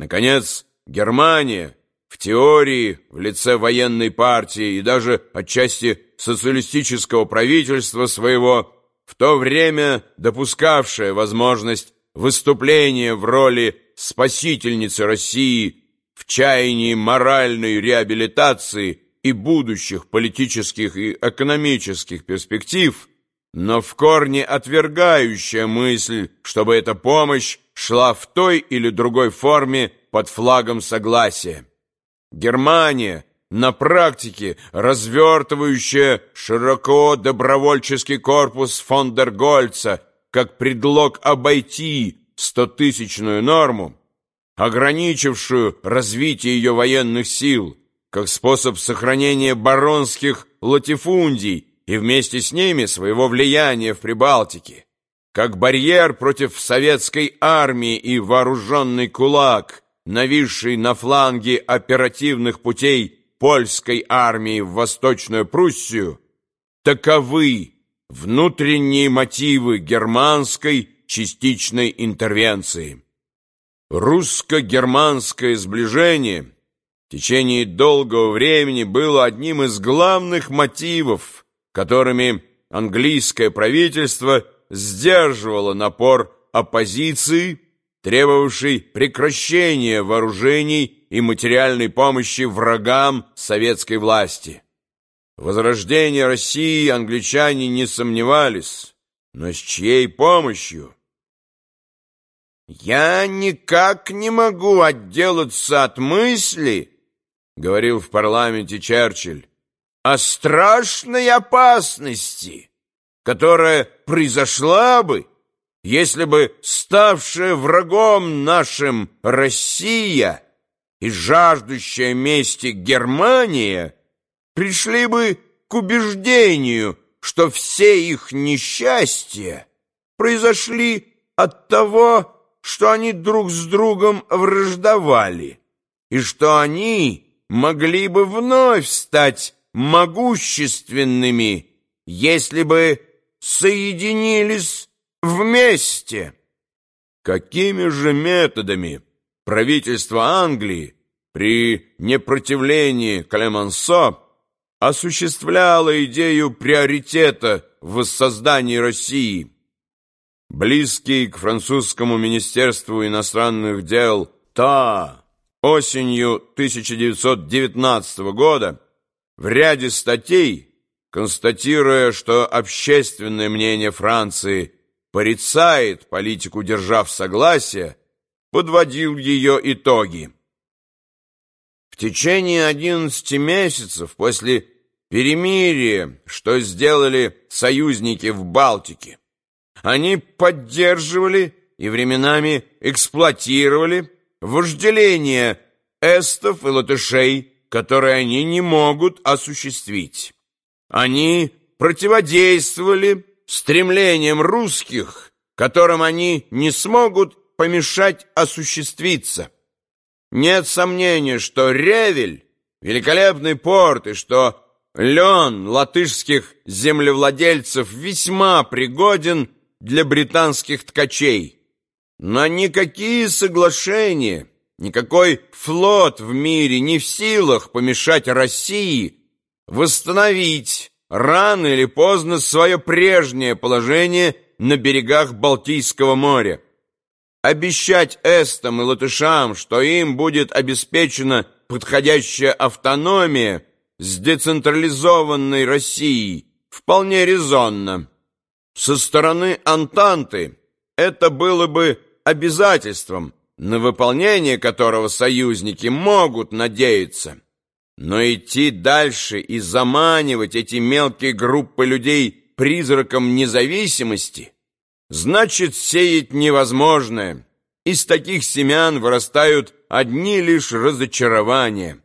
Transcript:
Наконец, Германия в теории, в лице военной партии и даже отчасти социалистического правительства своего, в то время допускавшая возможность выступления в роли спасительницы России в чаянии моральной реабилитации и будущих политических и экономических перспектив, но в корне отвергающая мысль, чтобы эта помощь шла в той или другой форме под флагом согласия. Германия, на практике развертывающая широко добровольческий корпус фон дер Гольца как предлог обойти стотысячную норму, ограничившую развитие ее военных сил, как способ сохранения баронских латифундий и вместе с ними своего влияния в Прибалтике, как барьер против советской армии и вооруженный кулак, нависший на фланге оперативных путей польской армии в Восточную Пруссию, таковы внутренние мотивы германской частичной интервенции. Русско-германское сближение в течение долгого времени было одним из главных мотивов, которыми английское правительство сдерживало напор оппозиции, требовавшей прекращения вооружений и материальной помощи врагам советской власти. Возрождение России англичане не сомневались, но с чьей помощью? «Я никак не могу отделаться от мысли», — говорил в парламенте Черчилль, «о страшной опасности, которая произошла бы, если бы ставшая врагом нашим Россия и жаждущая мести Германия пришли бы к убеждению, что все их несчастья произошли от того, что они друг с другом враждовали, и что они могли бы вновь стать могущественными, если бы соединились вместе. Какими же методами правительство Англии при непротивлении Клемансо осуществляло идею приоритета в воссоздании России? близкий к французскому министерству иностранных дел Та осенью 1919 года в ряде статей, констатируя, что общественное мнение Франции порицает политику держав согласия, подводил ее итоги. В течение 11 месяцев после перемирия, что сделали союзники в Балтике, они поддерживали и временами эксплуатировали вожделение эстов и латышей, которые они не могут осуществить. Они противодействовали стремлениям русских, которым они не смогут помешать осуществиться. Нет сомнения, что Ревель — великолепный порт, и что лен латышских землевладельцев весьма пригоден для британских ткачей. Но никакие соглашения, никакой флот в мире не в силах помешать России восстановить рано или поздно свое прежнее положение на берегах Балтийского моря. Обещать эстам и латышам, что им будет обеспечена подходящая автономия с децентрализованной Россией, вполне резонно. Со стороны Антанты это было бы обязательством, на выполнение которого союзники могут надеяться. Но идти дальше и заманивать эти мелкие группы людей призраком независимости значит сеять невозможное. Из таких семян вырастают одни лишь разочарования.